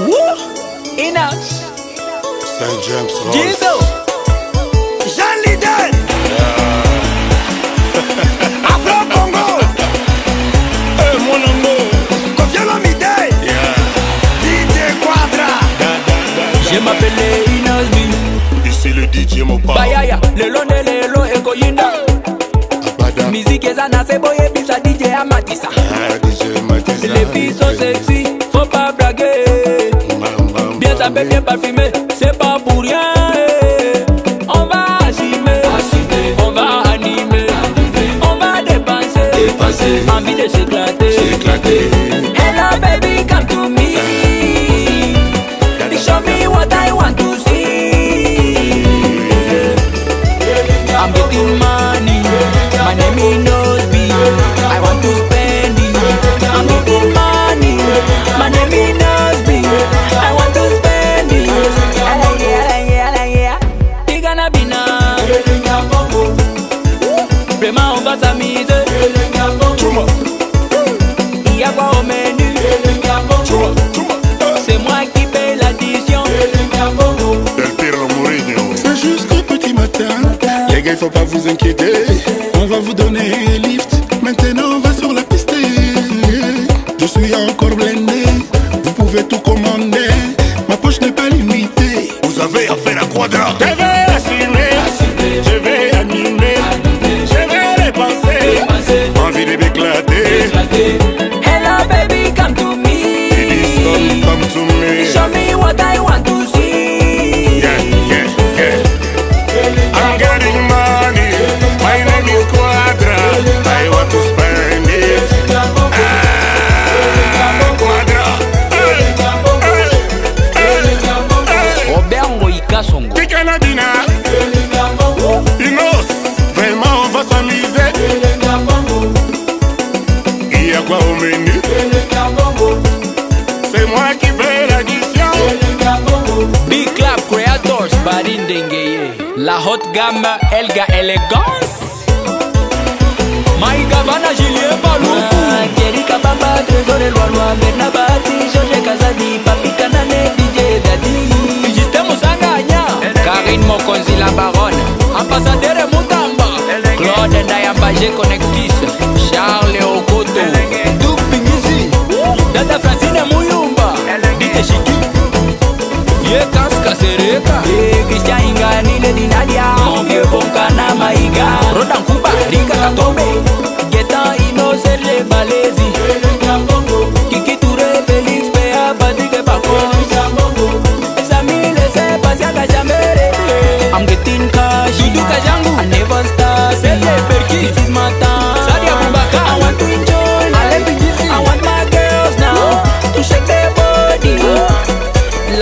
Woo! Enoch. St. James Ross. Diesel. Jean Liden. Yeah. Afro Congo. hey, eh, mon amour. Confia l'amidé. Yeah. DJ Quadra. Je m'appelle Inoch Ici le DJ Mopa. Bayaya, le long de l'élo et Koyinda. Musique et ça n'a c'est boyé, puis ça DJ Amatissa. Ah, DJ Amatissa. Les filles sont sexy. Faut pas blaguer. Bien sapé, bien parfumé, c'est pas pour rien. On va assumer, on va animer, on va dépenser, envie de s'éclater. Hello baby, come to me. Il y a quoi au menu? C'est moi qui paye l'addition. Del Pirlo Mourinho. C'est jusqu'au petit matin. Les gars, il faut pas vous inquiéter. On va vous donner un lift. Maintenant, on va sur la piste. Je suis encore blindé. Vous pouvez tout commander. Ma poche n'est pas limitée. Vous avez affaire à Quadra. Songo. Pikana Dina. Inos. Vraiment, on va s'amuser. Il y a quoi au menu? C'est moi qui fais l'addition. Big Club Creators Barin Dengeye La haute gamme Elga Elegance Maïga Vana Julien Paloukou Thierry Kabamba Trésor Elwalwa Bernabati Georges Kazadi Mokonzi La Baronne Ambassadeur Mutamba. Claude Ndayamba G Connectis Charles Okoto. Duke Pingisi Dada Francine Muyumba. DJ Shiki. Vieux casque sereka Eh, Christian Ingani Lady Nadia Mon vieux Bonkana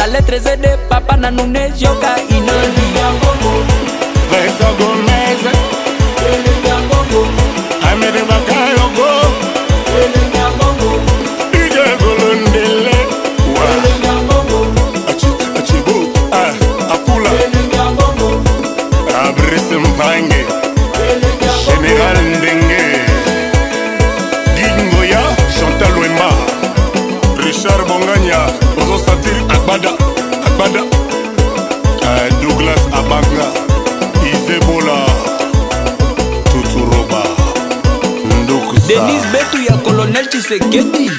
lettre Z de Papa Nanounes Yoka Inodi Agbada. Agbada. Ah, Douglas Abanga. Isebola. Tuturoba. Ndukusa. Denise Betu ya Colonel Chisekedi